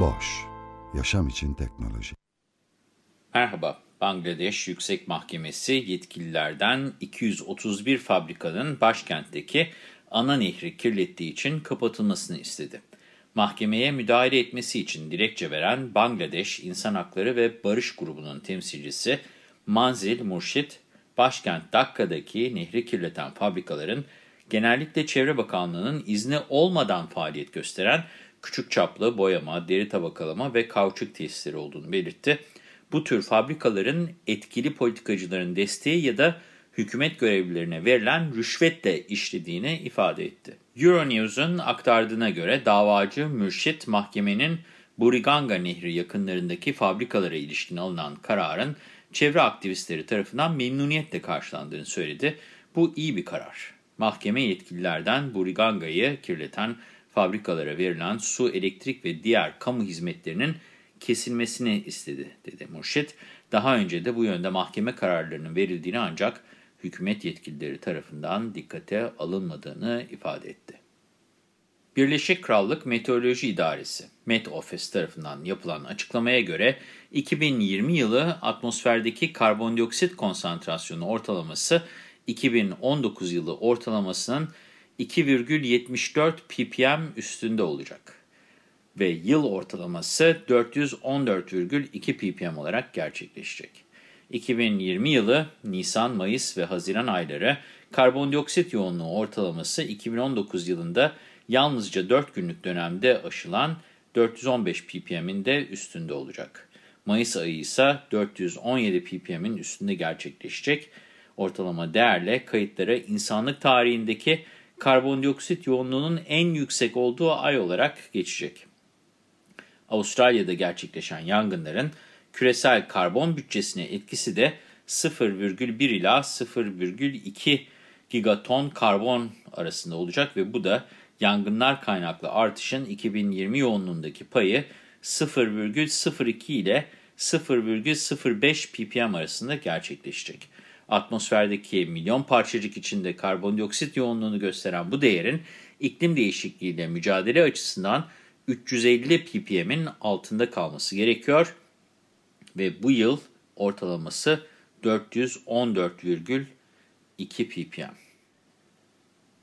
Boş, yaşam için teknoloji. Merhaba, Bangladeş Yüksek Mahkemesi yetkililerden 231 fabrikanın başkentteki ana nehri kirlettiği için kapatılmasını istedi. Mahkemeye müdahale etmesi için dilekçe veren Bangladeş İnsan Hakları ve Barış Grubu'nun temsilcisi Manzil Murşit, başkent Dakka'daki nehri kirleten fabrikaların genellikle Çevre Bakanlığı'nın izni olmadan faaliyet gösteren küçük çaplı boyama, deri tabakalama ve kauçuk tesisleri olduğunu belirtti. Bu tür fabrikaların etkili politikacıların desteği ya da hükümet görevlilerine verilen rüşvetle işlediğini ifade etti. Euronews'un aktardığına göre davacı Mürşit mahkemenin Buriganga Nehri yakınlarındaki fabrikalara ilişkin alınan kararın çevre aktivistleri tarafından memnuniyetle karşılandığını söyledi. Bu iyi bir karar. Mahkeme yetkililerden Buriganga'yı kirleten fabrikalara verilen su, elektrik ve diğer kamu hizmetlerinin kesilmesini istedi, dedi Murşit. Daha önce de bu yönde mahkeme kararlarının verildiğini ancak hükümet yetkilileri tarafından dikkate alınmadığını ifade etti. Birleşik Krallık Meteoroloji İdaresi, Met Office tarafından yapılan açıklamaya göre 2020 yılı atmosferdeki karbondioksit konsantrasyonu ortalaması 2019 yılı ortalamasının 2,74 ppm üstünde olacak ve yıl ortalaması 414,2 ppm olarak gerçekleşecek. 2020 yılı Nisan, Mayıs ve Haziran ayları karbondioksit yoğunluğu ortalaması 2019 yılında yalnızca 4 günlük dönemde aşılan 415 ppm'in de üstünde olacak. Mayıs ayı ise 417 ppm'in üstünde gerçekleşecek. Ortalama değerle kayıtlara insanlık tarihindeki karbondioksit yoğunluğunun en yüksek olduğu ay olarak geçecek. Avustralya'da gerçekleşen yangınların küresel karbon bütçesine etkisi de 0,1 ila 0,2 gigaton karbon arasında olacak ve bu da yangınlar kaynaklı artışın 2020 yoğunluğundaki payı 0,02 ile 0,05 ppm arasında gerçekleşecek. Atmosferdeki milyon parçacık içinde karbondioksit yoğunluğunu gösteren bu değerin iklim değişikliğiyle mücadele açısından 350 ppm'in altında kalması gerekiyor ve bu yıl ortalaması 414,2 ppm.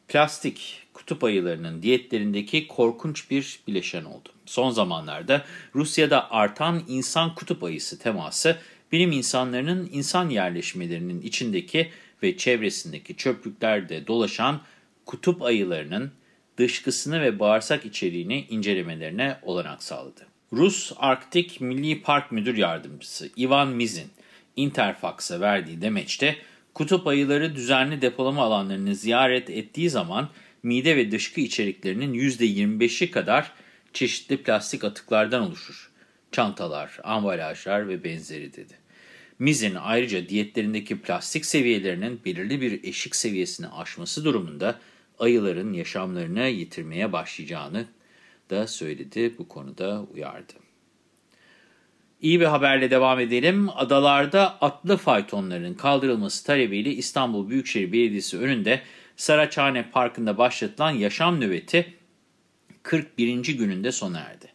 Plastik, kutup ayılarının diyetlerindeki korkunç bir bileşen oldu. Son zamanlarda Rusya'da artan insan kutup ayısı teması, bilim insanlarının insan yerleşmelerinin içindeki ve çevresindeki çöplüklerde dolaşan kutup ayılarının dışkısını ve bağırsak içeriğini incelemelerine olanak sağladı. Rus Arktik Milli Park Müdür Yardımcısı Ivan Mizin, Interfax'a verdiği demeçte, kutup ayıları düzenli depolama alanlarını ziyaret ettiği zaman mide ve dışkı içeriklerinin %25'i kadar çeşitli plastik atıklardan oluşur. Çantalar, ambalajlar ve benzeri dedi. Mizin ayrıca diyetlerindeki plastik seviyelerinin belirli bir eşik seviyesini aşması durumunda ayıların yaşamlarını yitirmeye başlayacağını da söyledi. Bu konuda uyardı. İyi bir haberle devam edelim. Adalarda atlı faytonların kaldırılması talebiyle İstanbul Büyükşehir Belediyesi önünde Saraçhane Parkı'nda başlatılan yaşam nöbeti 41. gününde sona erdi.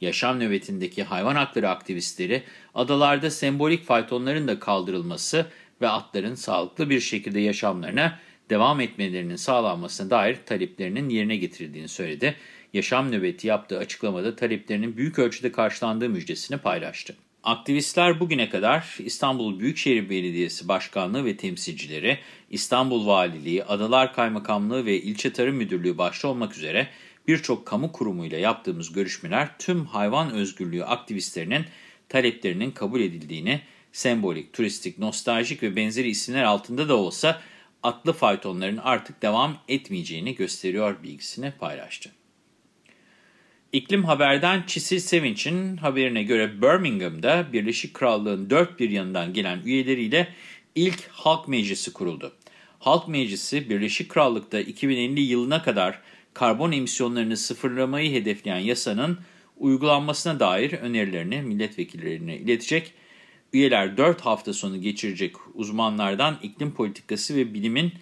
Yaşam nöbetindeki hayvan hakları aktivistleri adalarda sembolik faytonların da kaldırılması ve atların sağlıklı bir şekilde yaşamlarına devam etmelerinin sağlanmasına dair taleplerinin yerine getirildiğini söyledi. Yaşam nöbeti yaptığı açıklamada taleplerinin büyük ölçüde karşılandığı müjdesini paylaştı. Aktivistler bugüne kadar İstanbul Büyükşehir Belediyesi Başkanlığı ve temsilcileri, İstanbul Valiliği, Adalar Kaymakamlığı ve İlçe Tarım Müdürlüğü başta olmak üzere birçok kamu kurumuyla yaptığımız görüşmeler tüm hayvan özgürlüğü aktivistlerinin taleplerinin kabul edildiğini, sembolik, turistik, nostaljik ve benzeri isimler altında da olsa atlı faytonların artık devam etmeyeceğini gösteriyor bilgisini paylaştı. İklim Haber'den Çisil Sevinç'in haberine göre Birmingham'da Birleşik Krallığın dört bir yanından gelen üyeleriyle ilk halk meclisi kuruldu. Halk Meclisi Birleşik Krallık'ta 2050 yılına kadar karbon emisyonlarını sıfırlamayı hedefleyen yasanın uygulanmasına dair önerilerini milletvekillerine iletecek. Üyeler 4 hafta sonu geçirecek uzmanlardan iklim politikası ve bilimin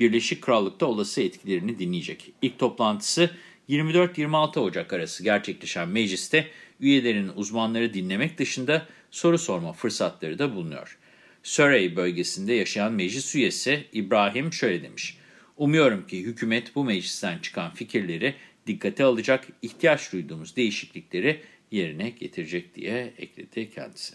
Birleşik Krallık'ta olası etkilerini dinleyecek. İlk toplantısı 24-26 Ocak arası gerçekleşen mecliste üyelerin uzmanları dinlemek dışında soru sorma fırsatları da bulunuyor. Surrey bölgesinde yaşayan meclis üyesi İbrahim şöyle demiş. Umuyorum ki hükümet bu meclisten çıkan fikirleri dikkate alacak, ihtiyaç duyduğumuz değişiklikleri yerine getirecek diye ekledi kendisi.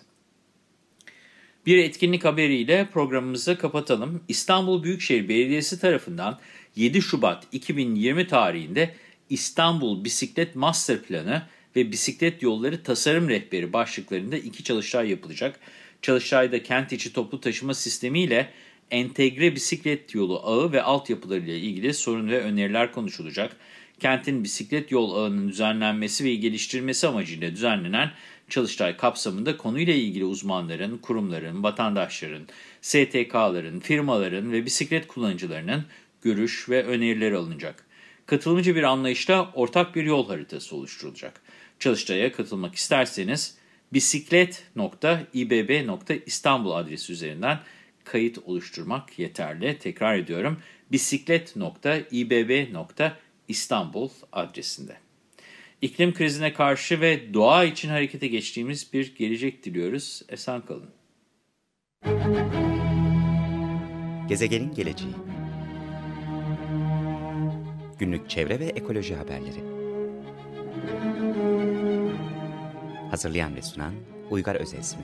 Bir etkinlik haberiyle programımızı kapatalım. İstanbul Büyükşehir Belediyesi tarafından 7 Şubat 2020 tarihinde İstanbul Bisiklet Master Planı ve Bisiklet Yolları Tasarım Rehberi başlıklarında iki çalıştay yapılacak. Çalıştayda kent içi toplu taşıma sistemiyle entegre bisiklet yolu ağı ve altyapılarıyla ilgili sorun ve öneriler konuşulacak. Kentin bisiklet yol ağının düzenlenmesi ve geliştirilmesi amacıyla düzenlenen Çalıştay kapsamında konuyla ilgili uzmanların, kurumların, vatandaşların, STK'ların, firmaların ve bisiklet kullanıcılarının görüş ve önerileri alınacak. Katılımcı bir anlayışla ortak bir yol haritası oluşturulacak. Çalıştay'a katılmak isterseniz bisiklet.ibb.istanbul adresi üzerinden kayıt oluşturmak yeterli. Tekrar ediyorum bisiklet.ibb.istanbul adresinde. İklim krizine karşı ve doğa için harekete geçtiğimiz bir gelecek diliyoruz. Esen kalın. Gezegenin geleceği Günlük çevre ve ekoloji haberleri Hazırlayan ve sunan Uygar Özesmi